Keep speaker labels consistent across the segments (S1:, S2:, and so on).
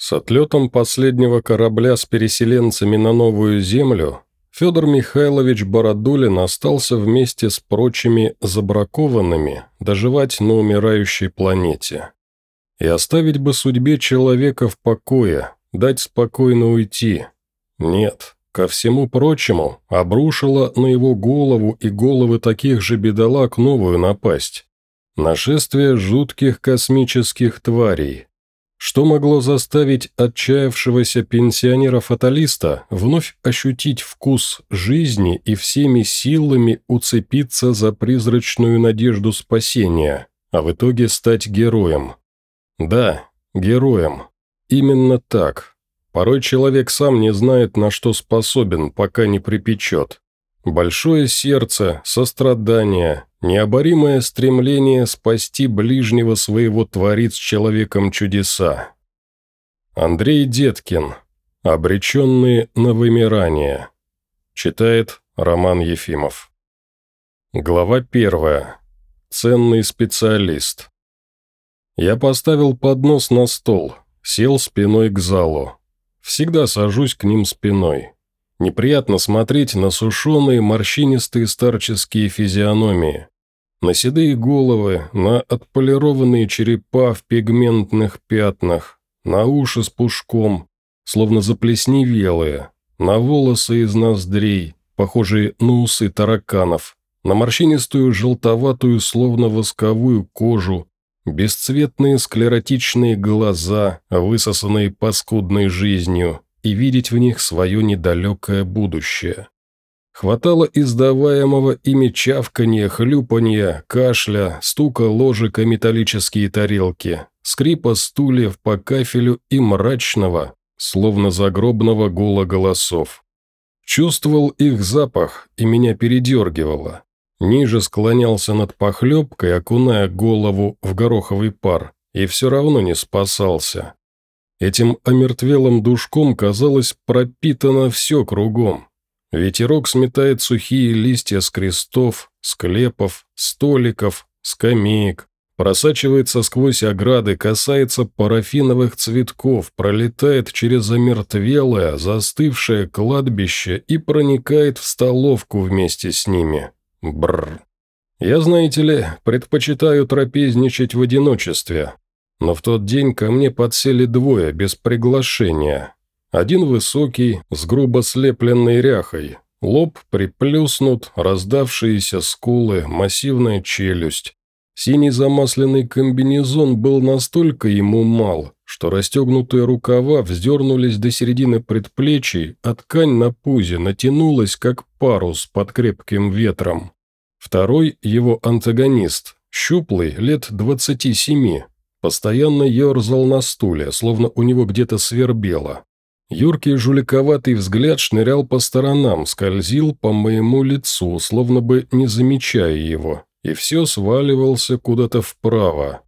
S1: С отлетом последнего корабля с переселенцами на новую землю Федор Михайлович Бородулин остался вместе с прочими забракованными доживать на умирающей планете. И оставить бы судьбе человека в покое, дать спокойно уйти. Нет, ко всему прочему, обрушила на его голову и головы таких же бедолаг новую напасть. Нашествие жутких космических тварей, что могло заставить отчаявшегося пенсионера-фаталиста вновь ощутить вкус жизни и всеми силами уцепиться за призрачную надежду спасения, а в итоге стать героем? Да, героем. Именно так. Порой человек сам не знает, на что способен, пока не припечет. Большое сердце, сострадание, Необоримое стремление спасти ближнего своего творит с человеком чудеса. Андрей Деткин. Обреченные на вымирание. Читает Роман Ефимов. Глава первая. Ценный специалист. Я поставил поднос на стол, сел спиной к залу. Всегда сажусь к ним спиной. Неприятно смотреть на сушеные морщинистые старческие физиономии, на седые головы, на отполированные черепа в пигментных пятнах, на уши с пушком, словно заплесневелые, на волосы из ноздрей, похожие на усы тараканов, на морщинистую желтоватую, словно восковую кожу, бесцветные склеротичные глаза, высосанные паскудной жизнью, и видеть в них свое недалекое будущее. Хватало издаваемого ими чавканья, хлюпанья, кашля, стука ложек о металлические тарелки, скрипа стульев по кафелю и мрачного, словно загробного гула голосов. Чувствовал их запах, и меня передергивало. Ниже склонялся над похлебкой, окуная голову в гороховый пар, и все равно не спасался. Этим омертвелым душком, казалось, пропитано все кругом. Ветерок сметает сухие листья с крестов, склепов, столиков, скамеек, просачивается сквозь ограды, касается парафиновых цветков, пролетает через омертвелое, застывшее кладбище и проникает в столовку вместе с ними. Бррр. Я, знаете ли, предпочитаю трапезничать в одиночестве, но в тот день ко мне подсели двое без приглашения. Один высокий, с грубо слепленной ряхой, лоб приплюснут, раздавшиеся скулы, массивная челюсть. Синий замасленный комбинезон был настолько ему мал, что расстегнутые рукава вздернулись до середины предплечий, а ткань на пузе натянулась, как парус под крепким ветром. Второй, его антагонист, щуплый, лет двадцати семи, Постоянно ерзал на стуле, словно у него где-то свербело. Юркий жуликоватый взгляд шнырял по сторонам, скользил по моему лицу, словно бы не замечая его, и все сваливался куда-то вправо.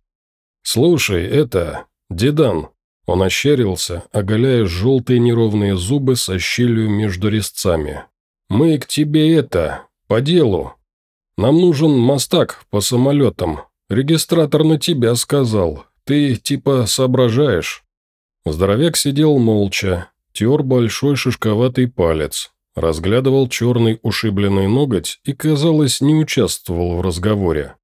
S1: «Слушай, это... Дедан!» Он ощерился, оголяя желтые неровные зубы со щелью между резцами. «Мы к тебе это... по делу. Нам нужен мостак по самолетам, «Регистратор на тебя сказал. Ты, типа, соображаешь». Здоровяк сидел молча, тер большой шишковатый палец, разглядывал черный ушибленный ноготь и, казалось, не участвовал в разговоре.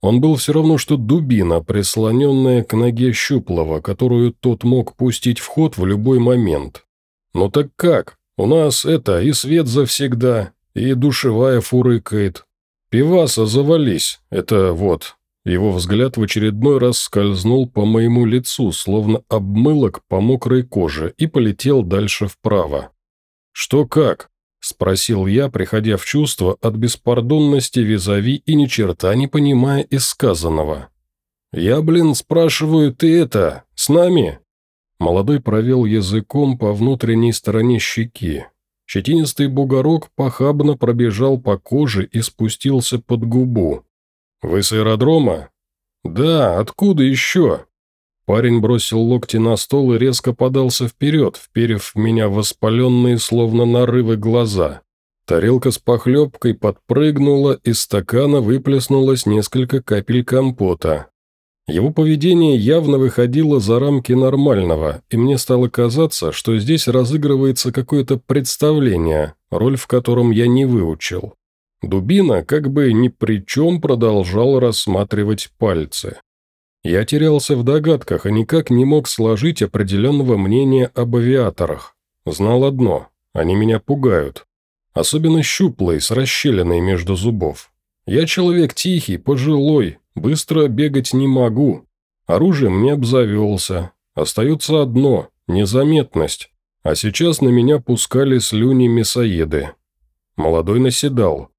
S1: Он был все равно, что дубина, прислоненная к ноге щуплого, которую тот мог пустить в ход в любой момент. «Ну так как? У нас это и свет завсегда, и душевая фурыкает. Пиваса завались, это вот, его взгляд в очередной раз скользнул по моему лицу, словно обмылок по мокрой коже, и полетел дальше вправо. «Что как?» – спросил я, приходя в чувство от беспардонности визави и ни черта не понимая из сказанного. «Я, блин, спрашиваю, ты это, с нами?» Молодой провел языком по внутренней стороне щеки. Щетинистый бугорок похабно пробежал по коже и спустился под губу. «Вы с аэродрома?» «Да, откуда еще?» Парень бросил локти на стол и резко подался вперед, вперев в меня воспаленные, словно нарывы, глаза. Тарелка с похлебкой подпрыгнула, из стакана выплеснулось несколько капель компота. Его поведение явно выходило за рамки нормального, и мне стало казаться, что здесь разыгрывается какое-то представление, роль в котором я не выучил. Дубина как бы ни при чем продолжал рассматривать пальцы. Я терялся в догадках и никак не мог сложить определенного мнения об авиаторах. Знал одно – они меня пугают. Особенно щуплые, с расщелиной между зубов. Я человек тихий, пожилой, Быстро бегать не могу. Оружием не обзавелся. Остается одно – незаметность. А сейчас на меня пускали слюни мясоеды. Молодой наседал.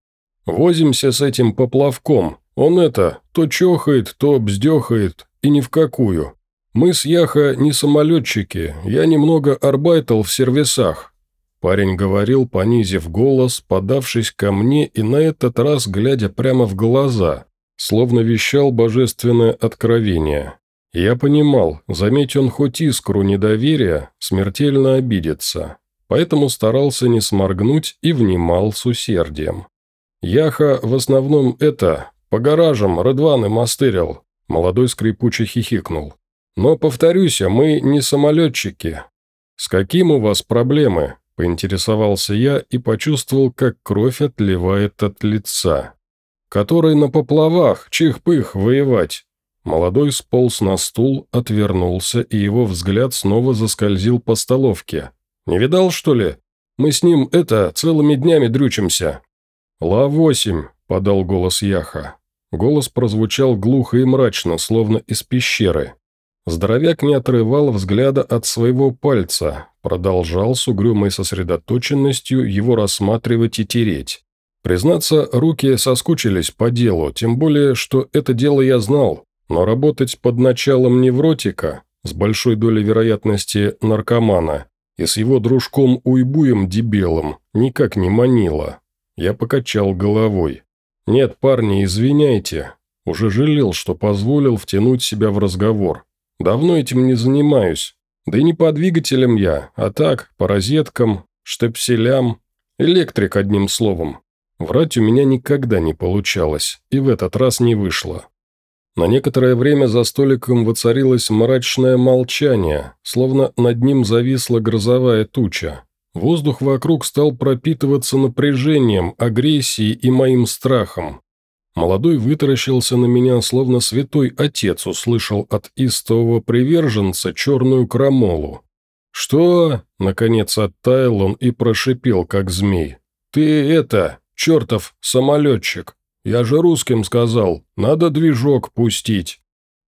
S1: «Возимся с этим поплавком. Он это, то чохает, то бздехает, и ни в какую. Мы с Яха не самолетчики, я немного арбайтал в сервисах». Парень говорил, понизив голос, подавшись ко мне и на этот раз глядя прямо в глаза словно вещал божественное откровение. Я понимал, заметь он хоть искру недоверия, смертельно обидится, поэтому старался не сморгнуть и внимал с усердием. Яха в основном это, по гаражам Радваны мастырил, молодой скрипучий хихикнул. Но, повторюсь, мы не самолетчики. С каким у вас проблемы? Поинтересовался я и почувствовал, как кровь отливает от лица который на поплавах, чих-пых, воевать». Молодой сполз на стул, отвернулся, и его взгляд снова заскользил по столовке. «Не видал, что ли? Мы с ним, это, целыми днями дрючимся». «Ла-8», — подал голос Яха. Голос прозвучал глухо и мрачно, словно из пещеры. Здоровяк не отрывал взгляда от своего пальца, продолжал с угрюмой сосредоточенностью его рассматривать и тереть. Признаться, руки соскучились по делу, тем более, что это дело я знал, но работать под началом невротика, с большой долей вероятности наркомана, и с его дружком Уйбуем Дебелым никак не манило. Я покачал головой. «Нет, парни, извиняйте. Уже жалел, что позволил втянуть себя в разговор. Давно этим не занимаюсь. Да и не по двигателям я, а так, по розеткам, штепселям. Электрик, одним словом. Врать у меня никогда не получалось, и в этот раз не вышло. На некоторое время за столиком воцарилось мрачное молчание, словно над ним зависла грозовая туча. Воздух вокруг стал пропитываться напряжением, агрессией и моим страхом. Молодой вытаращился на меня, словно святой отец услышал от истового приверженца черную крамолу. «Что?» – наконец оттаял он и прошипел, как змей. «Ты это, чертов самолетчик! Я же русским сказал, надо движок пустить!»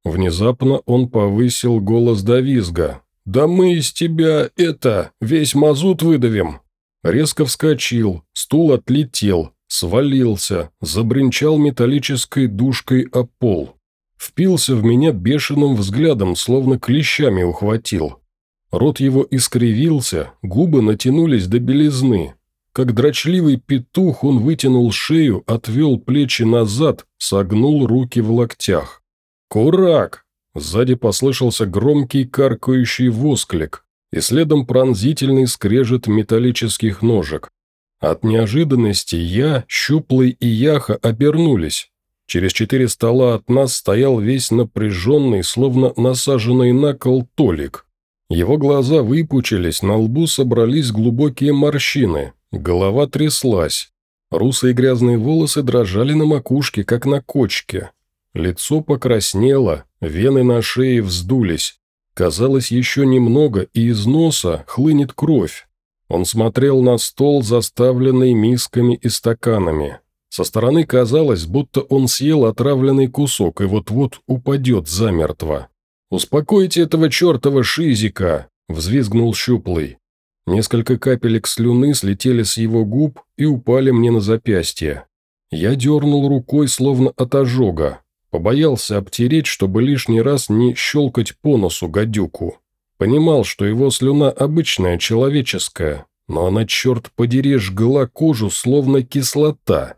S1: Внезапно он повысил голос до визга. «Да мы из тебя, это, весь мазут выдавим!» Резко вскочил, стул отлетел, свалился, забринчал металлической душкой о пол. Впился в меня бешеным взглядом, словно клещами ухватил. Рот его искривился, губы натянулись до белизны, как дрочливый петух он вытянул шею, отвел плечи назад, согнул руки в локтях. «Курак!» Сзади послышался громкий каркающий восклик, и следом пронзительный скрежет металлических ножек. От неожиданности я, Щуплый и Яха обернулись. Через четыре стола от нас стоял весь напряженный, словно насаженный на кол Толик. Его глаза выпучились, на лбу собрались глубокие морщины, Голова тряслась. Русые грязные волосы дрожали на макушке, как на кочке. Лицо покраснело, вены на шее вздулись. Казалось, еще немного, и из носа хлынет кровь. Он смотрел на стол, заставленный мисками и стаканами. Со стороны казалось, будто он съел отравленный кусок и вот-вот упадет замертво. «Успокойте этого чертова шизика!» – взвизгнул щуплый. Несколько капелек слюны слетели с его губ и упали мне на запястье. Я дернул рукой, словно от ожога. Побоялся обтереть, чтобы лишний раз не щелкать по носу гадюку. Понимал, что его слюна обычная, человеческая, но она, черт подери, жгла кожу, словно кислота.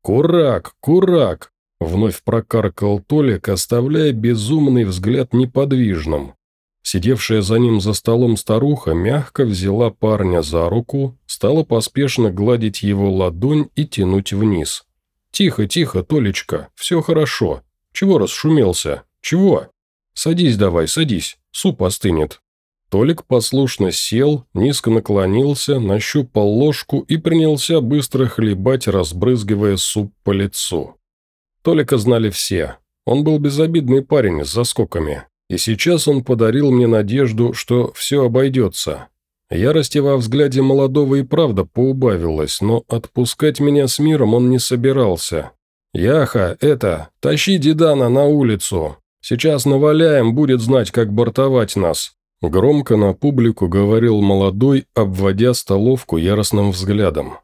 S1: «Курак, курак!» – вновь прокаркал Толик, оставляя безумный взгляд неподвижным. Сидевшая за ним за столом старуха мягко взяла парня за руку, стала поспешно гладить его ладонь и тянуть вниз. «Тихо, тихо, Толечка, все хорошо. Чего расшумелся? «Чего?» «Садись давай, садись, суп остынет». Толик послушно сел, низко наклонился, нащупал ложку и принялся быстро хлебать, разбрызгивая суп по лицу. Толика знали все. Он был безобидный парень с заскоками. И сейчас он подарил мне надежду, что все обойдется. Ярости во взгляде молодого и правда поубавилась, но отпускать меня с миром он не собирался. «Яха, это, тащи Дедана на улицу. Сейчас наваляем, будет знать, как бортовать нас». Громко на публику говорил молодой, обводя столовку яростным взглядом.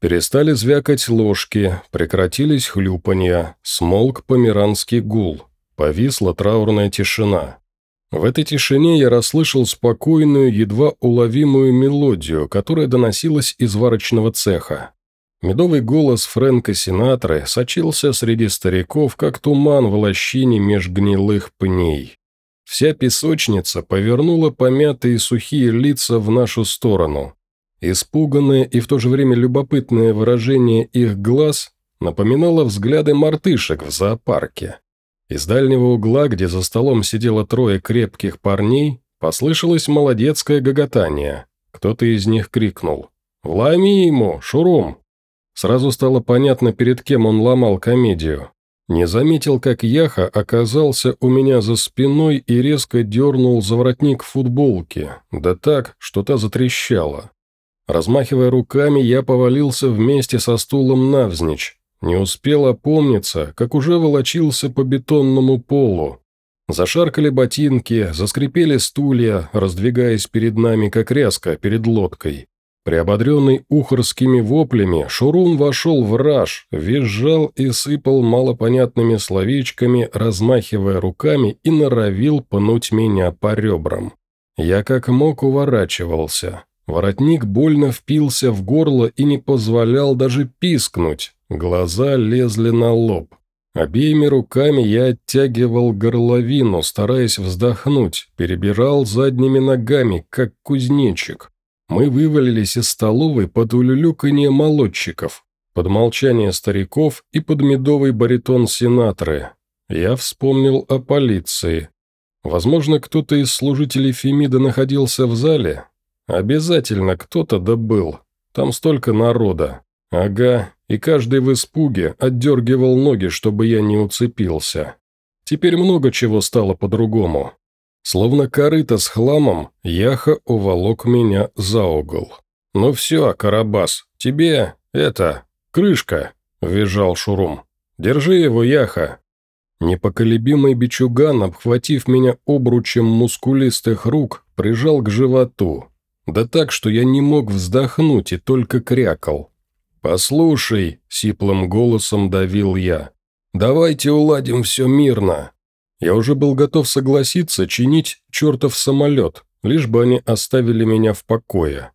S1: Перестали звякать ложки, прекратились хлюпанья, смолк померанский гул, повисла траурная тишина. В этой тишине я расслышал спокойную, едва уловимую мелодию, которая доносилась из варочного цеха. Медовый голос Фрэнка Синатры сочился среди стариков, как туман в лощине меж гнилых пней. Вся песочница повернула помятые сухие лица в нашу сторону. Испуганное и в то же время любопытное выражение их глаз напоминало взгляды мартышек в зоопарке. Из дальнего угла, где за столом сидело трое крепких парней, послышалось молодецкое гоготание. Кто-то из них крикнул «Вломи ему, Шурум!». Сразу стало понятно, перед кем он ломал комедию. Не заметил, как Яха оказался у меня за спиной и резко дернул за воротник футболки, да так, что та затрещала. Размахивая руками, я повалился вместе со стулом навзничь. Не успел опомниться, как уже волочился по бетонному полу. Зашаркали ботинки, заскрипели стулья, раздвигаясь перед нами, как ряска перед лодкой. Приободренный ухорскими воплями, Шурум вошел в раж, визжал и сыпал малопонятными словечками, размахивая руками и норовил пнуть меня по ребрам. Я как мог уворачивался. Воротник больно впился в горло и не позволял даже пискнуть. Глаза лезли на лоб. Обеими руками я оттягивал горловину, стараясь вздохнуть, перебирал задними ногами, как кузнечик. Мы вывалились из столовой под улюлюканье молодчиков, под молчание стариков и под медовый баритон сенаторы. Я вспомнил о полиции. Возможно, кто-то из служителей Фемида находился в зале. Обязательно кто-то добыл. Там столько народа. Ага, и каждый в испуге отдергивал ноги, чтобы я не уцепился. Теперь много чего стало по-другому. Словно корыто с хламом, Яха уволок меня за угол. «Ну все, Карабас, тебе, это, крышка», – визжал Шурум. «Держи его, Яха». Непоколебимый бичуган, обхватив меня обручем мускулистых рук, прижал к животу. Да так, что я не мог вздохнуть и только крякал. «Послушай», – сиплым голосом давил я, – «давайте уладим все мирно. Я уже был готов согласиться чинить чертов самолет, лишь бы они оставили меня в покое.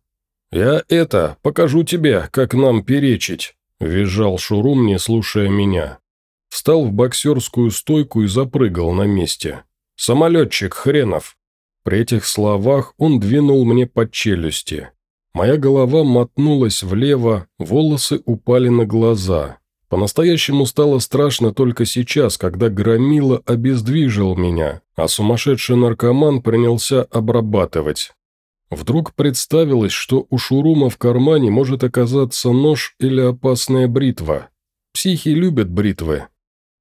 S1: «Я это, покажу тебе, как нам перечить», – визжал Шурум, не слушая меня. Встал в боксерскую стойку и запрыгал на месте. «Самолетчик хренов!» При этих словах он двинул мне под челюсти. Моя голова мотнулась влево, волосы упали на глаза. По-настоящему стало страшно только сейчас, когда Громила обездвижил меня, а сумасшедший наркоман принялся обрабатывать. Вдруг представилось, что у Шурума в кармане может оказаться нож или опасная бритва. Психи любят бритвы.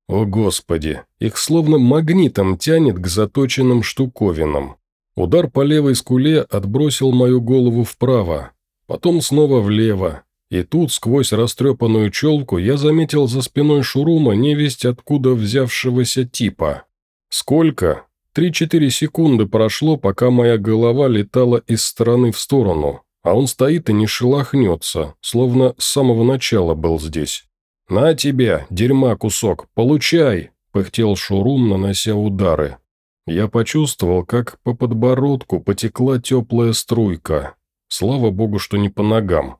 S1: О господи, их словно магнитом тянет к заточенным штуковинам. Удар по левой скуле отбросил мою голову вправо, потом снова влево, и тут, сквозь растрепанную челку, я заметил за спиной Шурума невесть откуда взявшегося типа. Сколько? Три-четыре секунды прошло, пока моя голова летала из стороны в сторону, а он стоит и не шелохнется, словно с самого начала был здесь. «На тебе, дерьма кусок, получай!» – пыхтел Шурум, нанося удары. Я почувствовал, как по подбородку потекла теплая струйка. Слава богу, что не по ногам.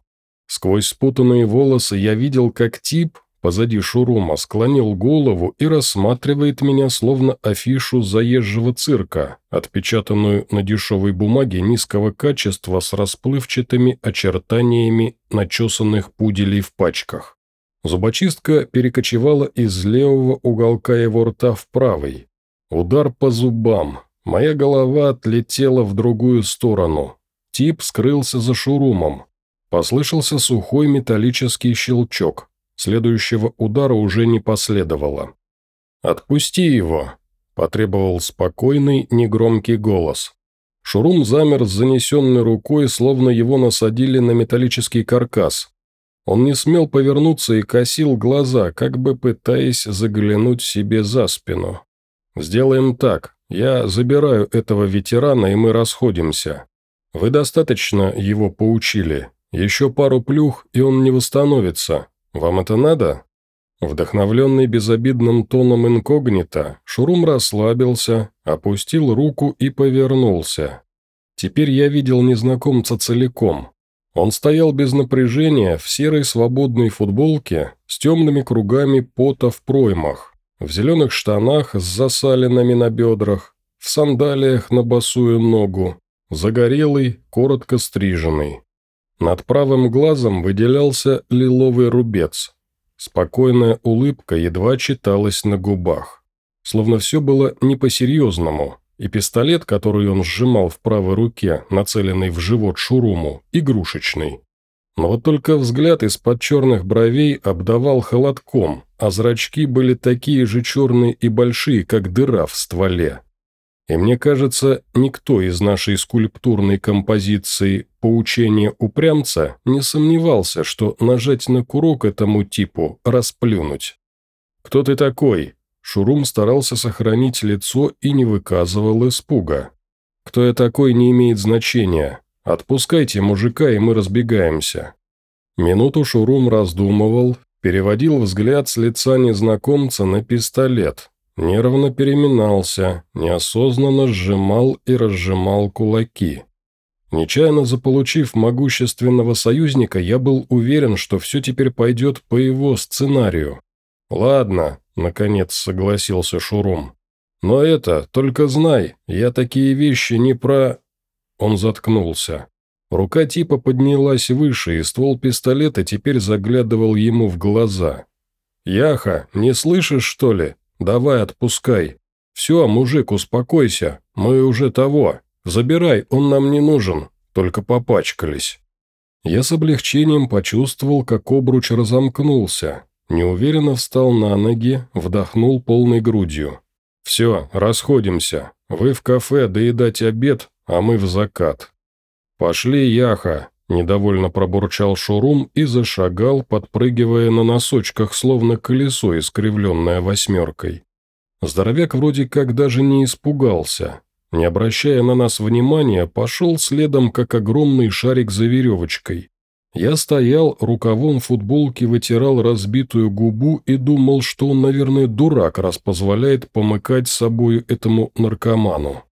S1: Сквозь спутанные волосы я видел, как тип позади Шурума склонил голову и рассматривает меня словно афишу заезжего цирка, отпечатанную на дешевой бумаге низкого качества с расплывчатыми очертаниями начесанных пуделей в пачках. Зубочистка перекочевала из левого уголка его рта в правый. Удар по зубам. Моя голова отлетела в другую сторону. Тип скрылся за шурумом. Послышался сухой металлический щелчок. Следующего удара уже не последовало. «Отпусти его!» – потребовал спокойный, негромкий голос. Шурум замер с занесенной рукой, словно его насадили на металлический каркас. Он не смел повернуться и косил глаза, как бы пытаясь заглянуть себе за спину. «Сделаем так. Я забираю этого ветерана, и мы расходимся. Вы достаточно его поучили. Еще пару плюх, и он не восстановится. Вам это надо?» Вдохновленный безобидным тоном инкогнито, Шурум расслабился, опустил руку и повернулся. Теперь я видел незнакомца целиком. Он стоял без напряжения в серой свободной футболке с темными кругами пота в проймах, в зеленых штанах с засаленными на бедрах, в сандалиях на босую ногу, загорелый, коротко стриженный. Над правым глазом выделялся лиловый рубец. Спокойная улыбка едва читалась на губах. Словно все было не по-серьезному, и пистолет, который он сжимал в правой руке, нацеленный в живот Шуруму, игрушечный. Но вот только взгляд из-под черных бровей обдавал холодком, а зрачки были такие же черные и большие, как дыра в стволе. И мне кажется, никто из нашей скульптурной композиции «Поучение упрямца» не сомневался, что нажать на курок этому типу – расплюнуть. «Кто ты такой?» Шурум старался сохранить лицо и не выказывал испуга. «Кто я такой, не имеет значения. Отпускайте мужика, и мы разбегаемся». Минуту Шурум раздумывал, переводил взгляд с лица незнакомца на пистолет, нервно переминался, неосознанно сжимал и разжимал кулаки. Нечаянно заполучив могущественного союзника, я был уверен, что все теперь пойдет по его сценарию. «Ладно, Наконец согласился Шурум. «Но это, только знай, я такие вещи не про...» Он заткнулся. Рука типа поднялась выше, и ствол пистолета теперь заглядывал ему в глаза. «Яха, не слышишь, что ли? Давай отпускай. Все, мужик, успокойся, мы уже того. Забирай, он нам не нужен, только попачкались». Я с облегчением почувствовал, как обруч разомкнулся, Неуверенно встал на ноги, вдохнул полной грудью. «Все, расходимся. Вы в кафе доедать обед, а мы в закат». «Пошли, Яха», – недовольно пробурчал Шурум и зашагал, подпрыгивая на носочках, словно колесо, искривленное восьмеркой. Здоровяк вроде как даже не испугался. Не обращая на нас внимания, пошел следом, как огромный шарик за веревочкой. Я стоял, рукавом футболки вытирал разбитую губу и думал, что он, наверное, дурак, раз позволяет помыкать собою этому наркоману.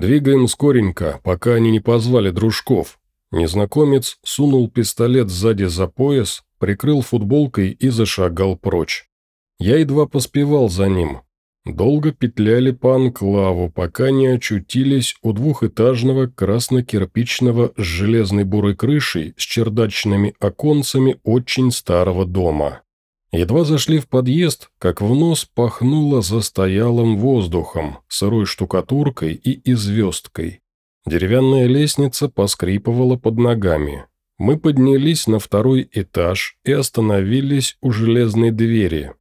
S1: Двигаем скоренько, пока они не позвали дружков. Незнакомец сунул пистолет сзади за пояс, прикрыл футболкой и зашагал прочь. Я едва поспевал за ним, Долго петляли по анклаву, пока не очутились у двухэтажного красно-кирпичного с железной бурой крышей с чердачными оконцами очень старого дома. Едва зашли в подъезд, как в нос пахнуло застоялым воздухом, сырой штукатуркой и известкой. Деревянная лестница поскрипывала под ногами. Мы поднялись на второй этаж и остановились у железной двери,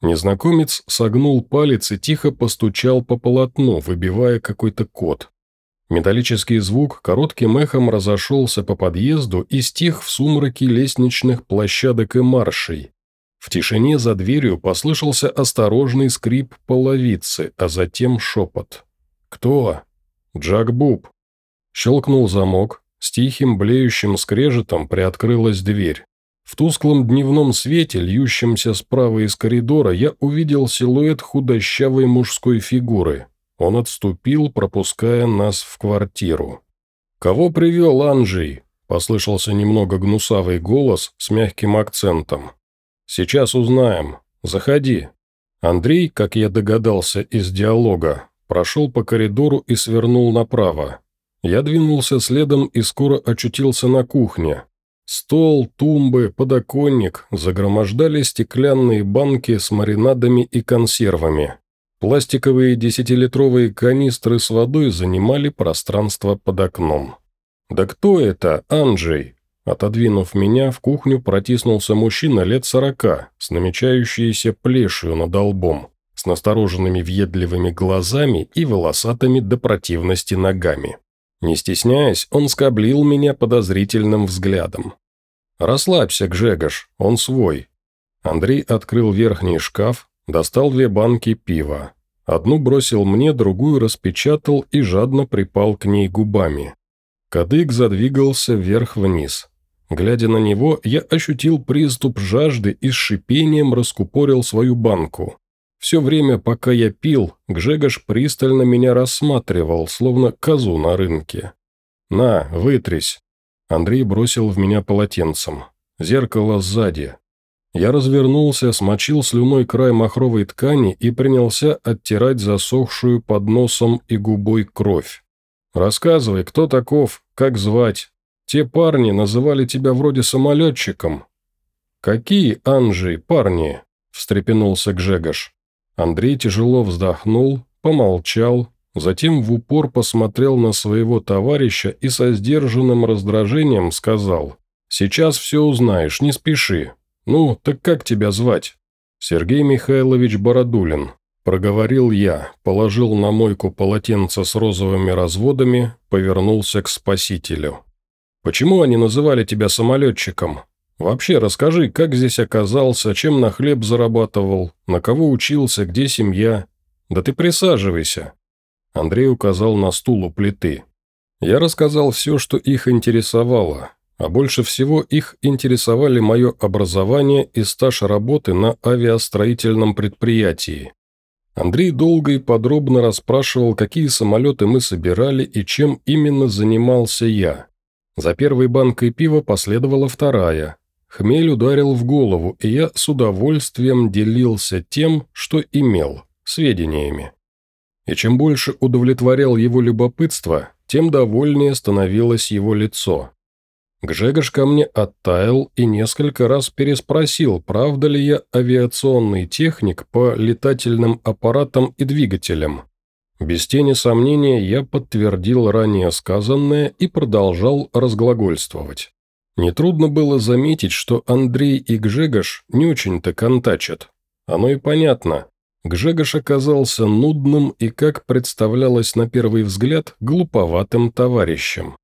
S1: Незнакомец согнул палец и тихо постучал по полотну, выбивая какой-то код. Металлический звук коротким эхом разошелся по подъезду и стих в сумраке лестничных площадок и маршей. В тишине за дверью послышался осторожный скрип половицы, а затем шепот. «Кто?» «Джак Буб». Щелкнул замок, с тихим блеющим скрежетом приоткрылась дверь. В тусклом дневном свете, льющемся справа из коридора, я увидел силуэт худощавой мужской фигуры. Он отступил, пропуская нас в квартиру. «Кого привел Анджей?» – послышался немного гнусавый голос с мягким акцентом. «Сейчас узнаем. Заходи». Андрей, как я догадался из диалога, прошел по коридору и свернул направо. Я двинулся следом и скоро очутился на кухне, Стол, тумбы, подоконник загромождали стеклянные банки с маринадами и консервами. Пластиковые десятилитровые канистры с водой занимали пространство под окном. «Да кто это, Анджей?» Отодвинув меня, в кухню протиснулся мужчина лет сорока, с намечающейся плешью над лбом, с настороженными въедливыми глазами и волосатыми до противности ногами. Не стесняясь, он скоблил меня подозрительным взглядом. «Расслабься, Гжегош, он свой». Андрей открыл верхний шкаф, достал две банки пива. Одну бросил мне, другую распечатал и жадно припал к ней губами. Кадык задвигался вверх-вниз. Глядя на него, я ощутил приступ жажды и с шипением раскупорил свою банку. Все время, пока я пил, Гжегош пристально меня рассматривал, словно козу на рынке. «На, вытрись!» Андрей бросил в меня полотенцем. Зеркало сзади. Я развернулся, смочил слюной край махровой ткани и принялся оттирать засохшую под носом и губой кровь. «Рассказывай, кто таков, как звать? Те парни называли тебя вроде самолетчиком». «Какие, Анжи, парни?» – встрепенулся Гжегош. Андрей тяжело вздохнул, помолчал, затем в упор посмотрел на своего товарища и со сдержанным раздражением сказал «Сейчас все узнаешь, не спеши. Ну, так как тебя звать?» «Сергей Михайлович Бородулин», – проговорил я, положил на мойку полотенце с розовыми разводами, повернулся к спасителю. «Почему они называли тебя самолетчиком? Вообще расскажи, как здесь оказался, чем на хлеб зарабатывал, на кого учился, где семья. Да ты присаживайся». Андрей указал на стул у плиты. Я рассказал все, что их интересовало, а больше всего их интересовали мое образование и стаж работы на авиастроительном предприятии. Андрей долго и подробно расспрашивал, какие самолеты мы собирали и чем именно занимался я. За первой банкой пива последовала вторая, Хмель ударил в голову, и я с удовольствием делился тем, что имел, сведениями. И чем больше удовлетворял его любопытство, тем довольнее становилось его лицо. Гжегош ко мне оттаял и несколько раз переспросил, правда ли я авиационный техник по летательным аппаратам и двигателям. Без тени сомнения я подтвердил ранее сказанное и продолжал разглагольствовать. Нетрудно было заметить, что Андрей и Гжегош не очень-то контачат. Оно и понятно. Гжегош оказался нудным и, как представлялось на первый взгляд, глуповатым товарищем.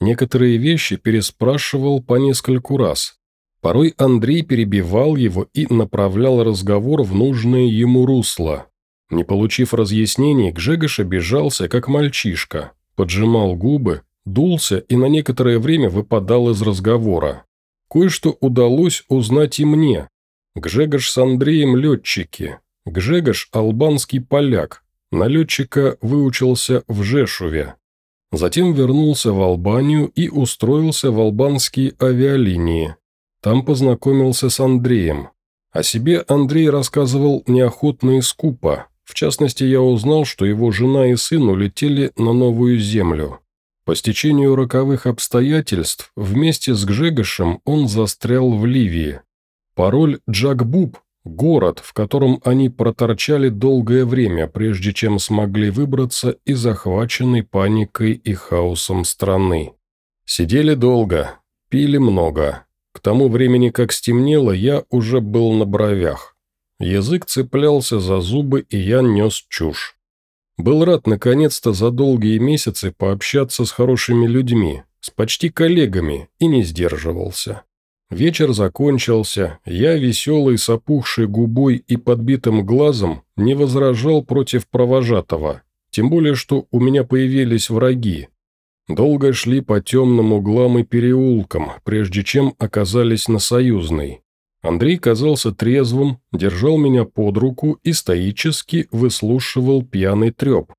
S1: Некоторые вещи переспрашивал по нескольку раз. Порой Андрей перебивал его и направлял разговор в нужное ему русло. Не получив разъяснений, Гжегош обижался, как мальчишка, поджимал губы, дулся и на некоторое время выпадал из разговора. Кое-что удалось узнать и мне. Гжегош с Андреем летчики. Гжегош – албанский поляк. На летчика выучился в Жешуве. Затем вернулся в Албанию и устроился в албанские авиалинии. Там познакомился с Андреем. О себе Андрей рассказывал неохотно и скупо. В частности, я узнал, что его жена и сын улетели на новую землю. По стечению роковых обстоятельств вместе с Гжегошем он застрял в Ливии. Пароль «Джакбуб» – город, в котором они проторчали долгое время, прежде чем смогли выбраться из захваченной паникой и хаосом страны. Сидели долго, пили много. К тому времени, как стемнело, я уже был на бровях. Язык цеплялся за зубы, и я нес чушь. Был рад наконец-то за долгие месяцы пообщаться с хорошими людьми, с почти коллегами, и не сдерживался. Вечер закончился, я, веселый, с опухшей губой и подбитым глазом, не возражал против провожатого, тем более, что у меня появились враги. Долго шли по темным углам и переулкам, прежде чем оказались на Союзной. Андрей казался трезвым, держал меня под руку и стоически выслушивал пьяный треп.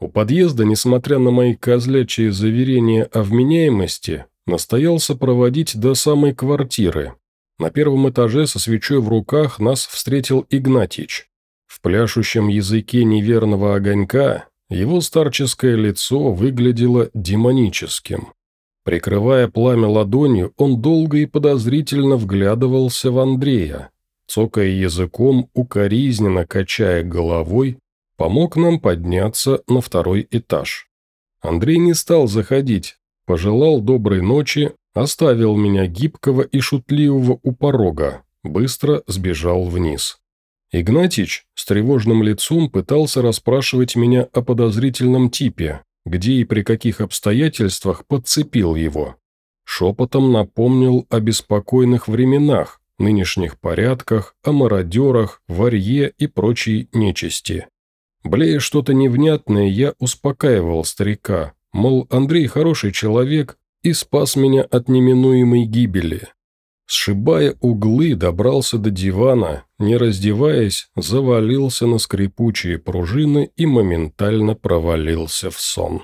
S1: У подъезда, несмотря на мои козлячие заверения о вменяемости, настоялся проводить до самой квартиры. На первом этаже со свечой в руках нас встретил Игнатьич. В пляшущем языке неверного огонька его старческое лицо выглядело демоническим. Прикрывая пламя ладонью, он долго и подозрительно вглядывался в Андрея, цокая языком, укоризненно качая головой, помог нам подняться на второй этаж. Андрей не стал заходить, пожелал доброй ночи, оставил меня гибкого и шутливого у порога, быстро сбежал вниз. Игнатич с тревожным лицом пытался расспрашивать меня о подозрительном типе, где и при каких обстоятельствах подцепил его. Шепотом напомнил о беспокойных временах, нынешних порядках, о мародерах, варье и прочей нечисти. Блея что-то невнятное, я успокаивал старика, мол, Андрей хороший человек и спас меня от неминуемой гибели. Сшибая углы, добрался до дивана, не раздеваясь, завалился на скрипучие пружины и моментально провалился в сон.